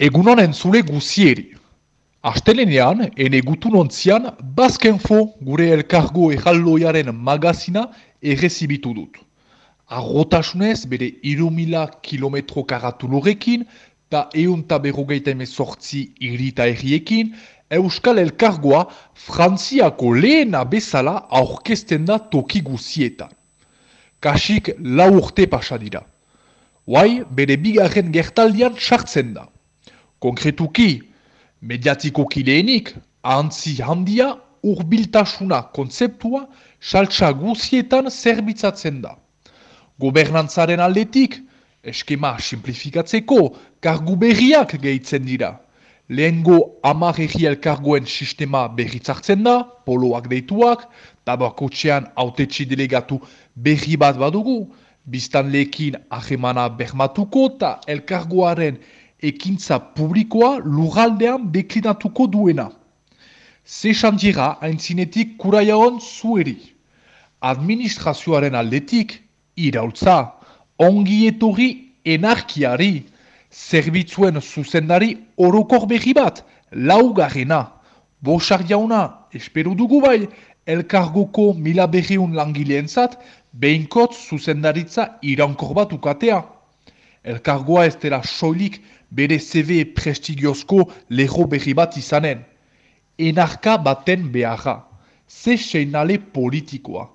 Egunon entzule guzieri. Astelenean, ene gutun ontzian, Baskenfo gure elkargo erraldoiaren magazina errezibitu dut. Arrotasunez bere irumila kilometro karatu lorekin, eta eun taberrogeita emezortzi irita erriekin, Euskal Elkargoa Frantziako lehena bezala aurkezten da toki guzietan. Kasik lau urte pasadira. Huai, bere bigarren gertaldian sartzen da. Konkretuki, mediatikoki lehenik, antzi handia, urbiltasuna kontzeptua, saltsa guzietan zerbitzatzen da. Gobernantzaren aldetik, eskema simplifikatzeko, kargu berriak gehitzen dira. Lehengo amarregi elkargoen sistema berritzartzen da, poloak deituak, tabakotxean autetxi delegatu berri bat badugu, biztan lehekin ahemana bermatuko eta elkargoaren ekintza publikoa lurraldean deklinatuko duena. Zesan dira haintzinetik kuraiaon zueri. Administrazioaren aldetik, iraultza, ongi etorri enarkiari, zerbitzuen zuzendari orokor behi bat, laugarrena. Bosar jauna, esperu dugu bai, elkargoko mila behiun langileentzat, behinkot zuzendaritza iraunkor bat ukatea. Elkargoa ez dela soilik bere CV prestigiozko leho berri bat izanen. Enarka baten beharra, ze seinale politikoa.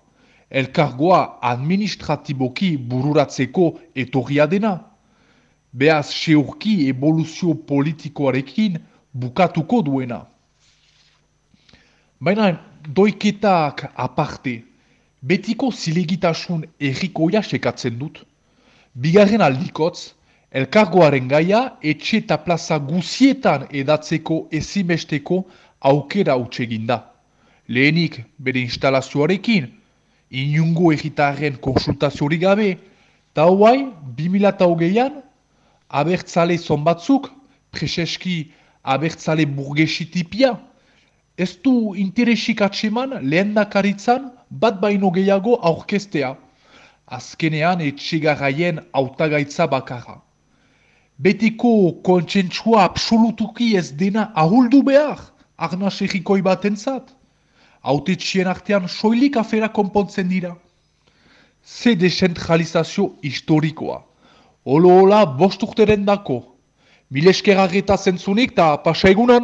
Elkargoa administratiboki bururatzeko etorria dena. Beaz seurki evoluzio politikoarekin bukatuko duena. Baina doiketak aparte, betiko zilegitasun errikoia sekatzen dut. Bigarren aldikotz, Elkargoaren gaia etxe eta plaza guzietan edatzeko ezimesteko aukera utxeginda. Lehenik bere instalazioarekin, inungo egitarren konsultaziorik gabe, eta hauai, 2008an, abertzale zonbatzuk, preseski abertzale burgesitipia, ez du interesik atseman lehen bat baino gehiago aurkestea. Azkenean etxegarraien autagaitza bakarra betiko kontsentsua absolutuki ez dena ahuldu behar, arna segikoi bat entzat. Autetxien artean soilik afera konpontzen dira. Ze desentralizazio historikoa. Olo hola bosturteren dako. Mileskerra geta zentzunik eta pasa egunan.